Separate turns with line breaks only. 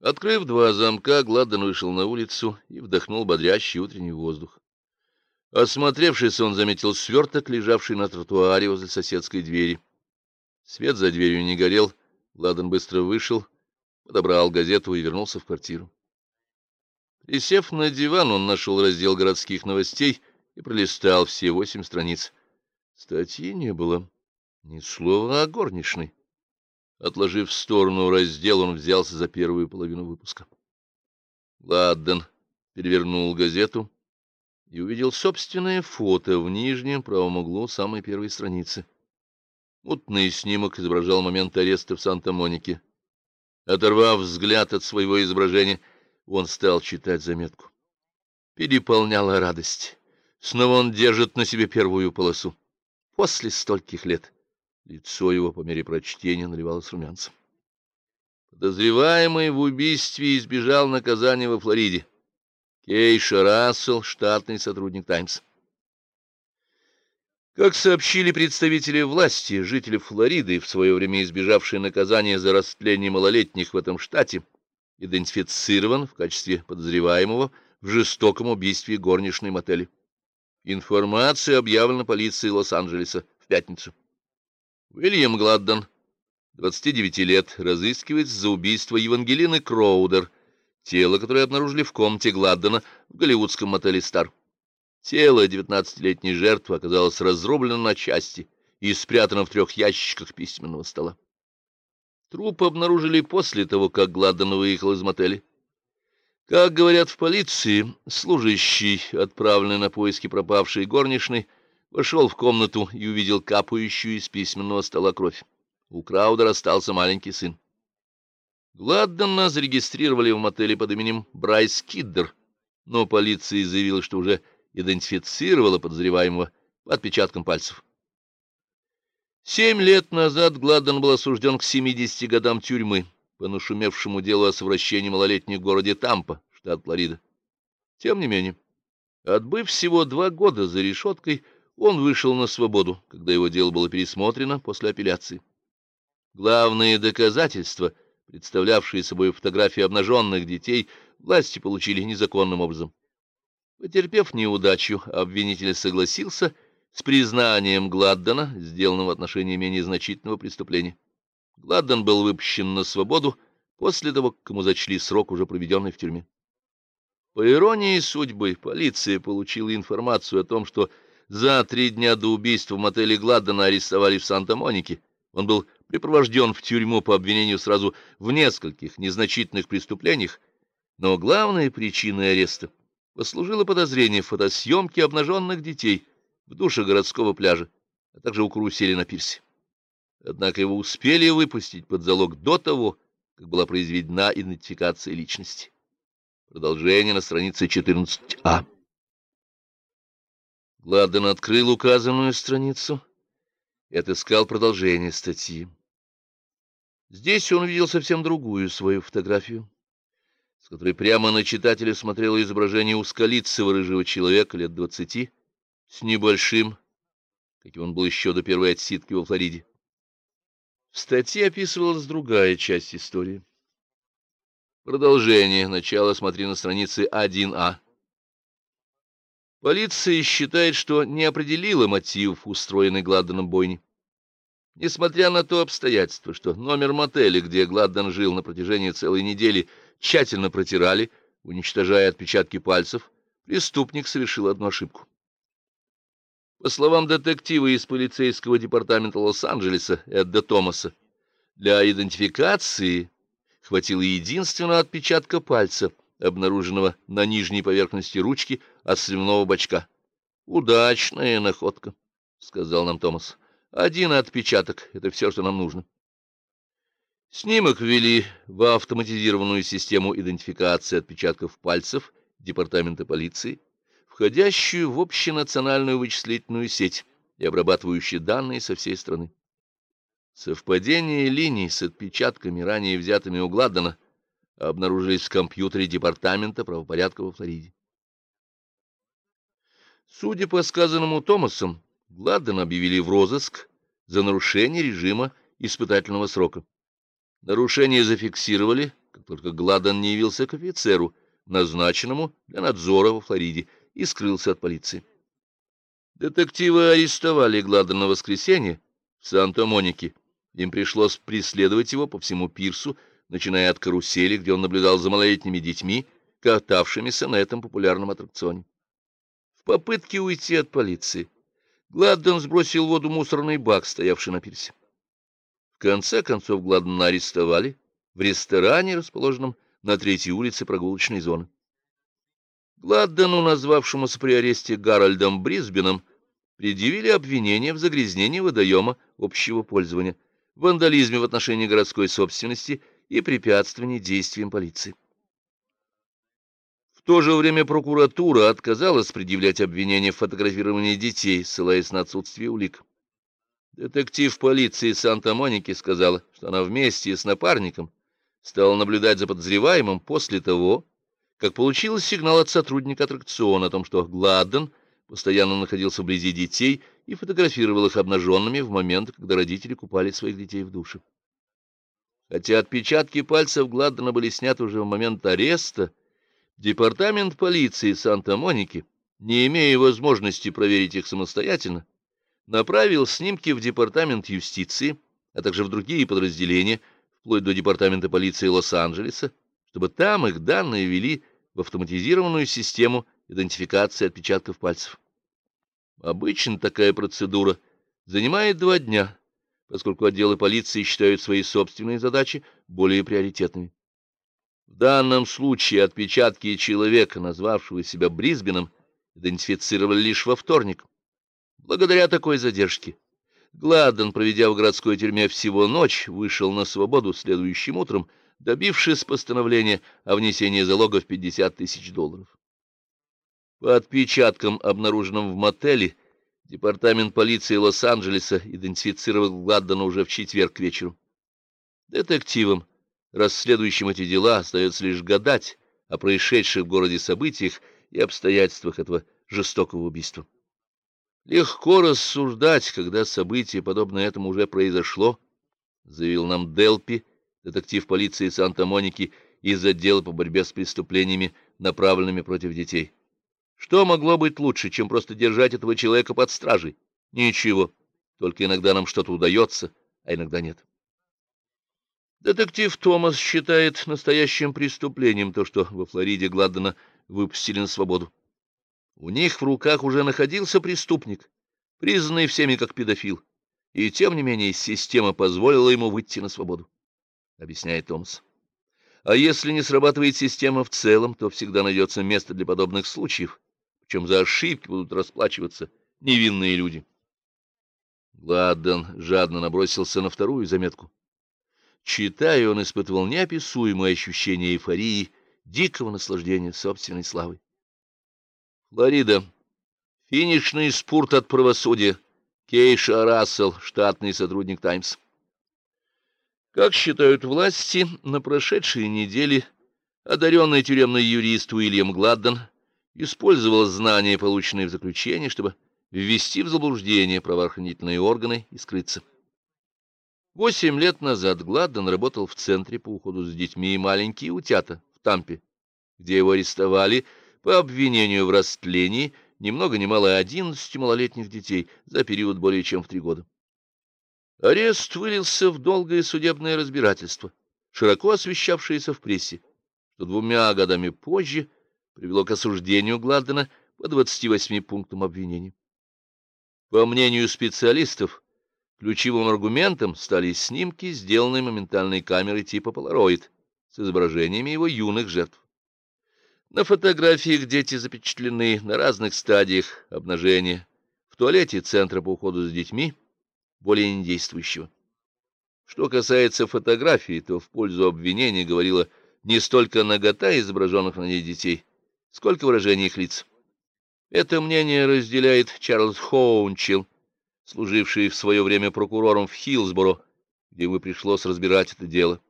Открыв два замка, Гладден вышел на улицу и вдохнул бодрящий утренний воздух. Осмотревшись, он заметил сверток, лежавший на тротуаре возле соседской двери. Свет за дверью не горел, Гладден быстро вышел, подобрал газету и вернулся в квартиру. Присев на диван, он нашел раздел городских новостей и пролистал все восемь страниц. Статьи не было, ни слова о горничной. Отложив в сторону раздел, он взялся за первую половину выпуска. Ладден перевернул газету и увидел собственное фото в нижнем правом углу самой первой страницы. Мутный снимок изображал момент ареста в Санта-Монике. Оторвав взгляд от своего изображения, он стал читать заметку. Переполняла радость. Снова он держит на себе первую полосу. После стольких лет. Лицо его по мере прочтения наливалось румянцем. Подозреваемый в убийстве избежал наказания во Флориде. Кейша Рассел, штатный сотрудник «Таймс». Как сообщили представители власти, жители Флориды, в свое время избежавшие наказания за растление малолетних в этом штате, идентифицирован в качестве подозреваемого в жестоком убийстве горничной мотели. Информация объявлена полицией Лос-Анджелеса в пятницу. Уильям Гладдон, 29 лет, разыскивается за убийство Евангелины Кроудер, тело, которое обнаружили в комнате Гладдона в голливудском мотеле «Стар». Тело 19-летней жертвы оказалось разрублено на части и спрятано в трех ящиках письменного стола. Труп обнаружили после того, как Гладдон выехал из мотеля. Как говорят в полиции, служащий, отправленный на поиски пропавшей горничной, Вошел в комнату и увидел капающую из письменного стола кровь. У Краудера остался маленький сын. Гладдена зарегистрировали в мотеле под именем Брайс Киддер, но полиция заявила, что уже идентифицировала подозреваемого по отпечаткам пальцев. Семь лет назад Гладден был осужден к 70 годам тюрьмы по нашумевшему делу о совращении малолетних в городе Тампа, штат Флорида. Тем не менее, отбыв всего два года за решеткой, он вышел на свободу, когда его дело было пересмотрено после апелляции. Главные доказательства, представлявшие собой фотографии обнаженных детей, власти получили незаконным образом. Потерпев неудачу, обвинитель согласился с признанием Гладдена, сделанным в отношении менее значительного преступления. Гладден был выпущен на свободу после того, как ему зачли срок, уже проведенный в тюрьме. По иронии судьбы, полиция получила информацию о том, что за три дня до убийства в мотеле Гладдена арестовали в Санта-Монике. Он был припровожден в тюрьму по обвинению сразу в нескольких незначительных преступлениях, но главной причиной ареста послужило подозрение в фотосъемке обнаженных детей в душе городского пляжа, а также у карусели на пирсе. Однако его успели выпустить под залог до того, как была произведена идентификация личности. Продолжение на странице 14а. Гладден открыл указанную страницу и отыскал продолжение статьи. Здесь он увидел совсем другую свою фотографию, с которой прямо на читателя смотрело изображение узколицего рыжего человека лет двадцати, с небольшим, каким он был еще до первой отсидки во Флориде. В статье описывалась другая часть истории. Продолжение. Начало смотри на странице 1А. Полиция считает, что не определила мотив, устроенный Гладденом бойни. Несмотря на то обстоятельство, что номер мотеля, где Гладден жил на протяжении целой недели, тщательно протирали, уничтожая отпечатки пальцев, преступник совершил одну ошибку. По словам детектива из полицейского департамента Лос-Анджелеса Эдда Томаса, для идентификации хватило единственного отпечатка пальца, обнаруженного на нижней поверхности ручки от сливного бачка. «Удачная находка», — сказал нам Томас. «Один отпечаток — это все, что нам нужно». Снимок ввели в автоматизированную систему идентификации отпечатков пальцев Департамента полиции, входящую в общенациональную вычислительную сеть и обрабатывающую данные со всей страны. Совпадение линий с отпечатками, ранее взятыми у Гладдена, обнаружились в компьютере Департамента правопорядка во Флориде. Судя по сказанному Томасом, Гладдена объявили в розыск за нарушение режима испытательного срока. Нарушение зафиксировали, как только Гладден не явился к офицеру, назначенному для надзора во Флориде, и скрылся от полиции. Детективы арестовали Гладдена в воскресенье в Санта-Монике. Им пришлось преследовать его по всему пирсу, начиная от карусели, где он наблюдал за малолетними детьми, катавшимися на этом популярном аттракционе. В попытке уйти от полиции Гладден сбросил в воду мусорный бак, стоявший на пирсе. В конце концов Гладдена арестовали в ресторане, расположенном на третьей улице прогулочной зоны. Гладдену, назвавшемуся при аресте Гарольдом Брисбеном, предъявили обвинение в загрязнении водоема общего пользования, вандализме в отношении городской собственности и препятствовании действиям полиции. В то же время прокуратура отказалась предъявлять обвинение в фотографировании детей, ссылаясь на отсутствие улик. Детектив полиции Санта-Моники сказала, что она вместе с напарником стала наблюдать за подозреваемым после того, как получила сигнал от сотрудника аттракциона о том, что Гладден постоянно находился вблизи детей и фотографировал их обнаженными в момент, когда родители купали своих детей в душе. Хотя отпечатки пальцев Гладдена были сняты уже в момент ареста, департамент полиции Санта-Моники, не имея возможности проверить их самостоятельно, направил снимки в департамент юстиции, а также в другие подразделения, вплоть до департамента полиции Лос-Анджелеса, чтобы там их данные ввели в автоматизированную систему идентификации отпечатков пальцев. Обычно такая процедура занимает два дня, поскольку отделы полиции считают свои собственные задачи более приоритетными. В данном случае отпечатки человека, назвавшего себя Брисбеном, идентифицировали лишь во вторник. Благодаря такой задержке Гладден, проведя в городской тюрьме всего ночь, вышел на свободу следующим утром, добившись постановления о внесении залога в 50 тысяч долларов. По отпечаткам, обнаруженным в мотеле, департамент полиции Лос-Анджелеса идентифицировал Гладдена уже в четверг к вечеру. Детективам, расследующим эти дела, остается лишь гадать о происшедших в городе событиях и обстоятельствах этого жестокого убийства. Легко рассуждать, когда событие, подобное этому, уже произошло, заявил нам Делпи, детектив полиции Санта-Моники из отдела по борьбе с преступлениями, направленными против детей. Что могло быть лучше, чем просто держать этого человека под стражей? Ничего, только иногда нам что-то удается, а иногда нет. Детектив Томас считает настоящим преступлением то, что во Флориде Гладдена выпустили на свободу. У них в руках уже находился преступник, признанный всеми как педофил, и тем не менее система позволила ему выйти на свободу, объясняет Томас. А если не срабатывает система в целом, то всегда найдется место для подобных случаев, чем за ошибки будут расплачиваться невинные люди. Гладден жадно набросился на вторую заметку. Читая, он испытывал неописуемое ощущение эйфории, дикого наслаждения собственной славой. Флорида. Финишный спорт от правосудия. Кейша Рассел, штатный сотрудник «Таймс». Как считают власти, на прошедшей неделе одаренный тюремный юрист Уильям Гладден использовал знания, полученные в заключении, чтобы ввести в заблуждение правоохранительные органы и скрыться. Восемь лет назад Гладден работал в Центре по уходу за детьми и маленькие утята в Тампе, где его арестовали по обвинению в растлении ни много ни мало одиннадцати малолетних детей за период более чем в три года. Арест вылился в долгое судебное разбирательство, широко освещавшееся в прессе, что двумя годами позже – привело к осуждению Гладдена по 28 пунктам обвинений. По мнению специалистов, ключевым аргументом стали снимки, сделанные моментальной камерой типа Polaroid с изображениями его юных жертв. На фотографиях дети запечатлены на разных стадиях обнажения, в туалете Центра по уходу за детьми, более недействующего. Что касается фотографий, то в пользу обвинения говорила не столько нагота изображенных на ней детей, сколько выражений их лиц. Это мнение разделяет Чарльз Хоунчилл, служивший в свое время прокурором в Хиллсборо, где ему пришлось разбирать это дело.